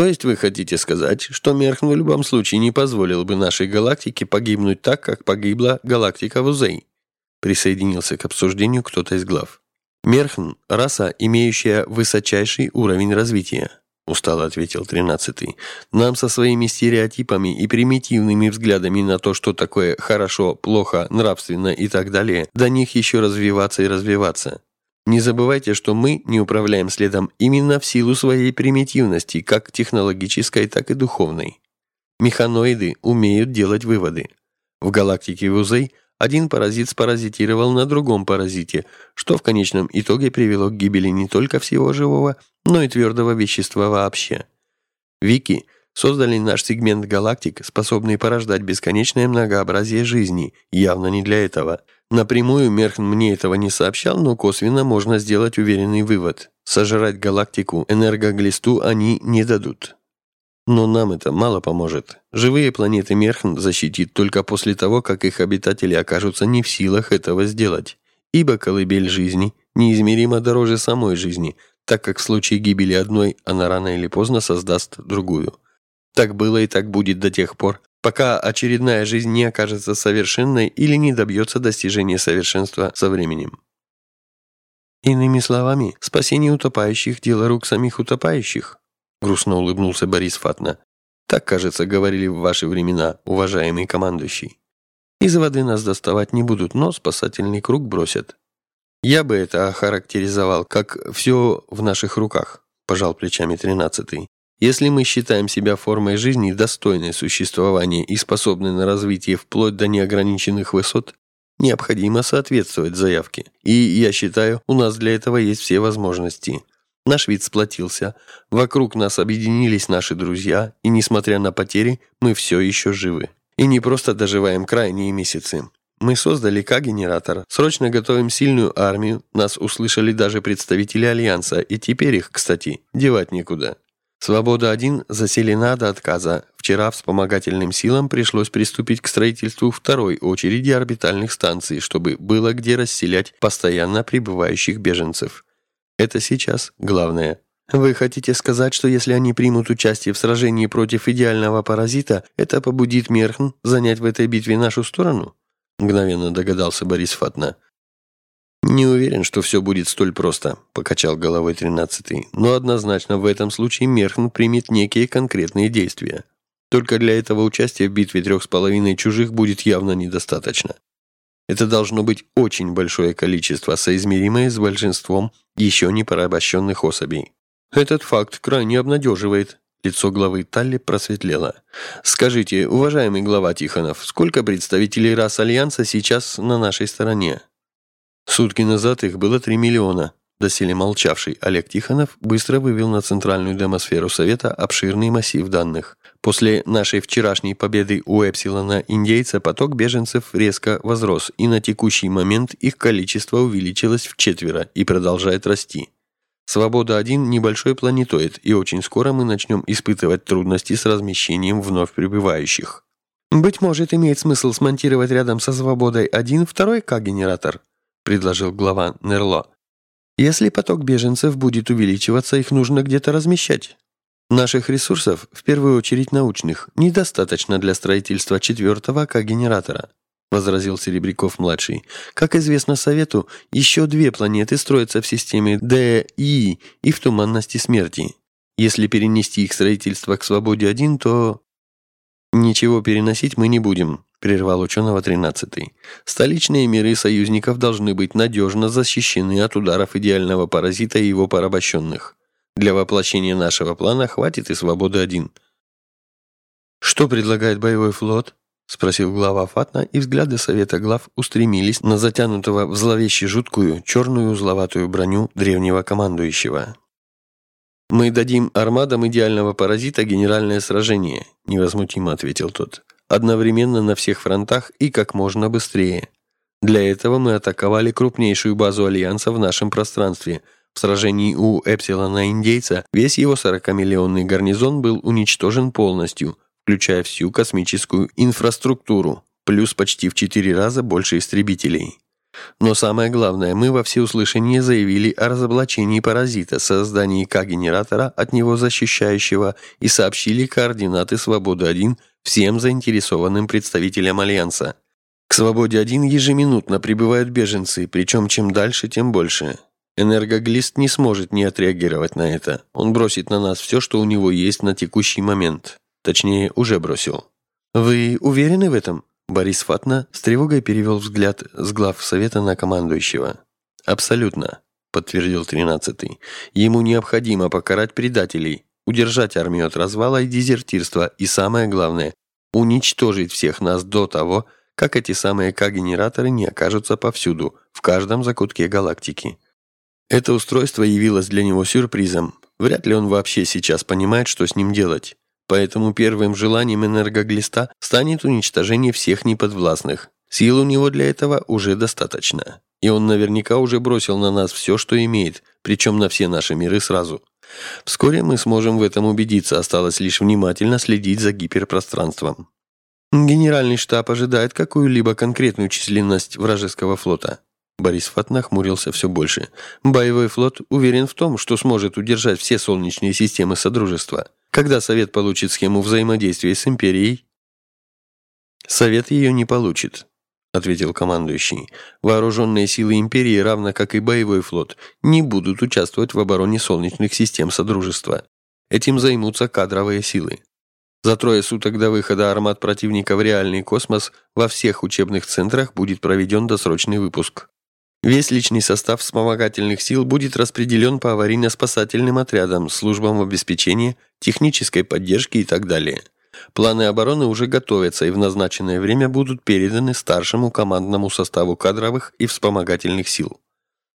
То есть вы хотите сказать, что Мерхн в любом случае не позволил бы нашей галактике погибнуть так, как погибла галактика Вузей? Присоединился к обсуждению кто-то из глав. Мерхн – раса, имеющая высочайший уровень развития устало ответил тринадцатый. Нам со своими стереотипами и примитивными взглядами на то, что такое хорошо, плохо, нравственно и так далее, до них еще развиваться и развиваться. Не забывайте, что мы не управляем следом именно в силу своей примитивности, как технологической, так и духовной. Механоиды умеют делать выводы. В галактике Вузей один паразит спаразитировал на другом паразите, что в конечном итоге привело к гибели не только всего живого, но и твердого вещества вообще. Вики создали наш сегмент галактик, способный порождать бесконечное многообразие жизни, явно не для этого. Напрямую Мерхн мне этого не сообщал, но косвенно можно сделать уверенный вывод. Сожрать галактику энергоглисту они не дадут. Но нам это мало поможет. Живые планеты Мерхн защитит только после того, как их обитатели окажутся не в силах этого сделать. Ибо колыбель жизни неизмеримо дороже самой жизни, так как в случае гибели одной она рано или поздно создаст другую. Так было и так будет до тех пор, пока очередная жизнь не окажется совершенной или не добьется достижения совершенства со временем. Иными словами, спасение утопающих – дело рук самих утопающих. Грустно улыбнулся Борис Фатна. Так, кажется, говорили в ваши времена, уважаемый командующий. Из воды нас доставать не будут, но спасательный круг бросят. Я бы это охарактеризовал, как все в наших руках, пожал плечами тринадцатый. Если мы считаем себя формой жизни, достойной существования и способной на развитие вплоть до неограниченных высот, необходимо соответствовать заявке. И, я считаю, у нас для этого есть все возможности. Наш вид сплотился, вокруг нас объединились наши друзья, и, несмотря на потери, мы все еще живы. И не просто доживаем крайние месяцы. Мы создали К-генератор, срочно готовим сильную армию, нас услышали даже представители Альянса, и теперь их, кстати, девать некуда. Свобода-1 заселена до отказа. Вчера вспомогательным силам пришлось приступить к строительству второй очереди орбитальных станций, чтобы было где расселять постоянно прибывающих беженцев. Это сейчас главное. Вы хотите сказать, что если они примут участие в сражении против идеального паразита, это побудит Мерхн занять в этой битве нашу сторону? Мгновенно догадался Борис Фатна. «Не уверен, что все будет столь просто», – покачал головой тринадцатый. «Но однозначно в этом случае Мерхн примет некие конкретные действия. Только для этого участия в битве трех с половиной чужих будет явно недостаточно. Это должно быть очень большое количество, соизмеримое с большинством еще не порабощенных особей. Этот факт крайне обнадеживает. Лицо главы Талли просветлело. «Скажите, уважаемый глава Тихонов, сколько представителей рас Альянса сейчас на нашей стороне?» Сутки назад их было 3 миллиона. Доселе молчавший Олег Тихонов быстро вывел на центральную демосферу Совета обширный массив данных. После нашей вчерашней победы у Эпсилона индейца поток беженцев резко возрос, и на текущий момент их количество увеличилось в четверо и продолжает расти. Свобода-1 – небольшой планетоид, и очень скоро мы начнем испытывать трудности с размещением вновь прибывающих. «Быть может, имеет смысл смонтировать рядом со Свободой-1 второй К-генератор», – предложил глава Нерло. «Если поток беженцев будет увеличиваться, их нужно где-то размещать». Наших ресурсов, в первую очередь научных, недостаточно для строительства четвертого К-генератора, возразил Серебряков-младший. Как известно Совету, еще две планеты строятся в системе ДИ и в туманности смерти. Если перенести их строительство к свободе-1, то... Ничего переносить мы не будем, прервал ученого тринадцатый. Столичные миры союзников должны быть надежно защищены от ударов идеального паразита и его порабощенных. Для воплощения нашего плана хватит и свободы один. Что предлагает боевой флот? Спросил глава Фатна, и взгляды совета глав устремились на затянутого в зловеще жуткую черную узловатую броню древнего командующего. «Мы дадим армадам идеального паразита генеральное сражение», невозмутимо ответил тот. «Одновременно на всех фронтах и как можно быстрее. Для этого мы атаковали крупнейшую базу Альянса в нашем пространстве – в сражении у Эпсилона-индейца весь его 40-миллионный гарнизон был уничтожен полностью, включая всю космическую инфраструктуру, плюс почти в 4 раза больше истребителей. Но самое главное, мы во всеуслышание заявили о разоблачении паразита, создании К-генератора, от него защищающего, и сообщили координаты «Свободы-1» всем заинтересованным представителям Альянса. К «Свободе-1» ежеминутно прибывают беженцы, причем чем дальше, тем больше. Энергоглист не сможет не отреагировать на это. Он бросит на нас все, что у него есть на текущий момент. Точнее, уже бросил. «Вы уверены в этом?» Борис Фатна с тревогой перевел взгляд с глав совета на командующего. «Абсолютно», — подтвердил тринадцатый. «Ему необходимо покарать предателей, удержать армию от развала и дезертирства, и самое главное, уничтожить всех нас до того, как эти самые К-генераторы не окажутся повсюду, в каждом закутке галактики». Это устройство явилось для него сюрпризом. Вряд ли он вообще сейчас понимает, что с ним делать. Поэтому первым желанием энергоглиста станет уничтожение всех неподвластных. Сил у него для этого уже достаточно. И он наверняка уже бросил на нас все, что имеет, причем на все наши миры сразу. Вскоре мы сможем в этом убедиться, осталось лишь внимательно следить за гиперпространством. Генеральный штаб ожидает какую-либо конкретную численность вражеского флота. Борис Фат нахмурился все больше. Боевой флот уверен в том, что сможет удержать все солнечные системы Содружества. Когда Совет получит схему взаимодействия с Империей? Совет ее не получит, ответил командующий. Вооруженные силы Империи, равно как и боевой флот, не будут участвовать в обороне солнечных систем Содружества. Этим займутся кадровые силы. За трое суток до выхода армат противника в реальный космос во всех учебных центрах будет проведен досрочный выпуск. Весь личный состав вспомогательных сил будет распределен по аварийно-спасательным отрядам, службам обеспечения, технической поддержки и так далее. Планы обороны уже готовятся и в назначенное время будут переданы старшему командному составу кадровых и вспомогательных сил.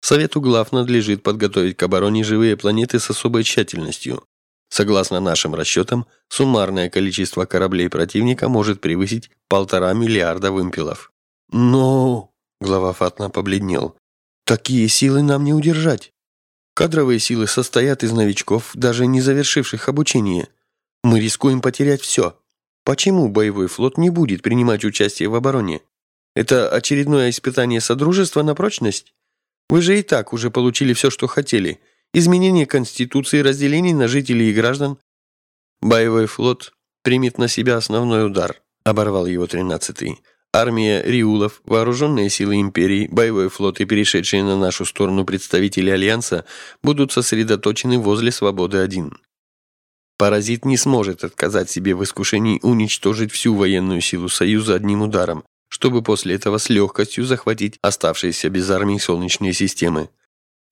Совету глав надлежит подготовить к обороне живые планеты с особой тщательностью. Согласно нашим расчетам, суммарное количество кораблей противника может превысить полтора миллиарда вымпелов. Но... Глава Фатна побледнел. «Такие силы нам не удержать. Кадровые силы состоят из новичков, даже не завершивших обучение. Мы рискуем потерять все. Почему боевой флот не будет принимать участие в обороне? Это очередное испытание Содружества на прочность? Вы же и так уже получили все, что хотели. Изменение Конституции, разделение на жителей и граждан. Боевой флот примет на себя основной удар», — оборвал его тринадцатый. Армия Риулов, вооруженные силы империи, боевой флот и перешедшие на нашу сторону представители Альянса будут сосредоточены возле Свободы-1. Паразит не сможет отказать себе в искушении уничтожить всю военную силу Союза одним ударом, чтобы после этого с легкостью захватить оставшиеся без армии солнечные системы.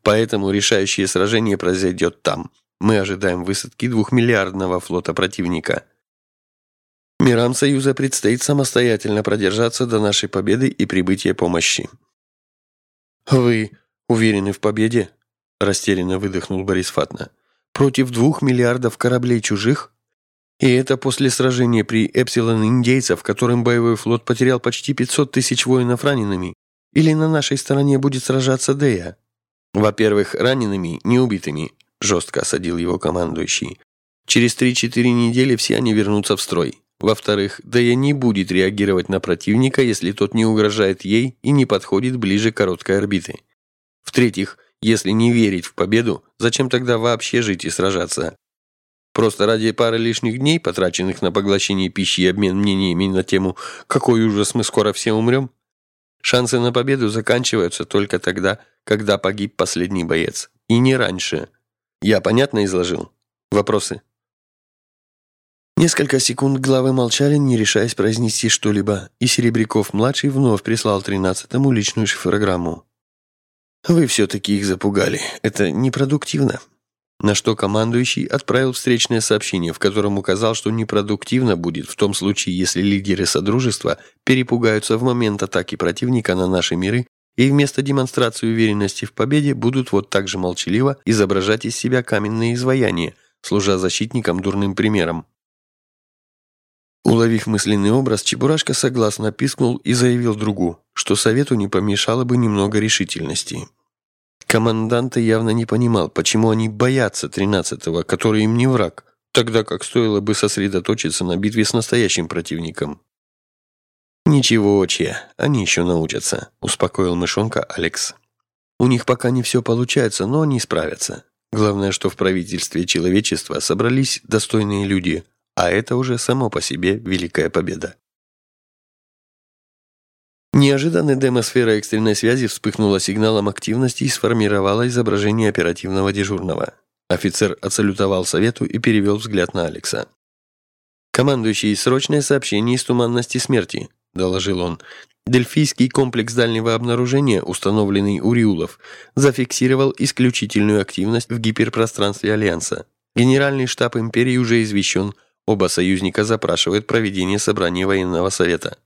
Поэтому решающее сражение произойдет там. Мы ожидаем высадки двухмиллиардного флота противника – Мирам Союза предстоит самостоятельно продержаться до нашей победы и прибытия помощи. «Вы уверены в победе?» – растерянно выдохнул Борис Фатна. «Против двух миллиардов кораблей чужих? И это после сражения при Эпсилон индейцев, в котором боевой флот потерял почти 500 тысяч воинов ранеными? Или на нашей стороне будет сражаться Дея?» «Во-первых, ранеными, не убитыми», – жестко осадил его командующий. «Через 3-4 недели все они вернутся в строй. Во-вторых, Дэя не будет реагировать на противника, если тот не угрожает ей и не подходит ближе короткой орбиты. В-третьих, если не верить в победу, зачем тогда вообще жить и сражаться? Просто ради пары лишних дней, потраченных на поглощение пищи и обмен мнениями на тему «какой ужас, мы скоро все умрем?» Шансы на победу заканчиваются только тогда, когда погиб последний боец. И не раньше. Я понятно изложил? Вопросы? Несколько секунд главы молчали, не решаясь произнести что-либо, и Серебряков-младший вновь прислал тринадцатому личную шифрограмму. «Вы все-таки их запугали. Это непродуктивно». На что командующий отправил встречное сообщение, в котором указал, что непродуктивно будет в том случае, если лидеры Содружества перепугаются в момент атаки противника на наши миры и вместо демонстрации уверенности в победе будут вот так же молчаливо изображать из себя каменные изваяния, служа защитникам дурным примером. Уловив мысленный образ, Чебурашка согласно пискнул и заявил другу, что совету не помешало бы немного решительности. Командант явно не понимал, почему они боятся тринадцатого, который им не враг, тогда как стоило бы сосредоточиться на битве с настоящим противником. «Ничего, Че, они еще научатся», — успокоил мышонка Алекс. «У них пока не все получается, но они справятся. Главное, что в правительстве человечества собрались достойные люди, а это уже само по себе великая победа». Неожиданно демосфера экстренной связи вспыхнула сигналом активности и сформировала изображение оперативного дежурного. Офицер отсалютовал совету и перевел взгляд на Алекса. «Командующий, срочное сообщение из туманности смерти доложил он. Дельфийский комплекс дальнего обнаружения, установленный у Риулов, зафиксировал исключительную активность в гиперпространстве Альянса. Генеральный штаб Империи уже извещен, оба союзника запрашивают проведение собрания военного совета.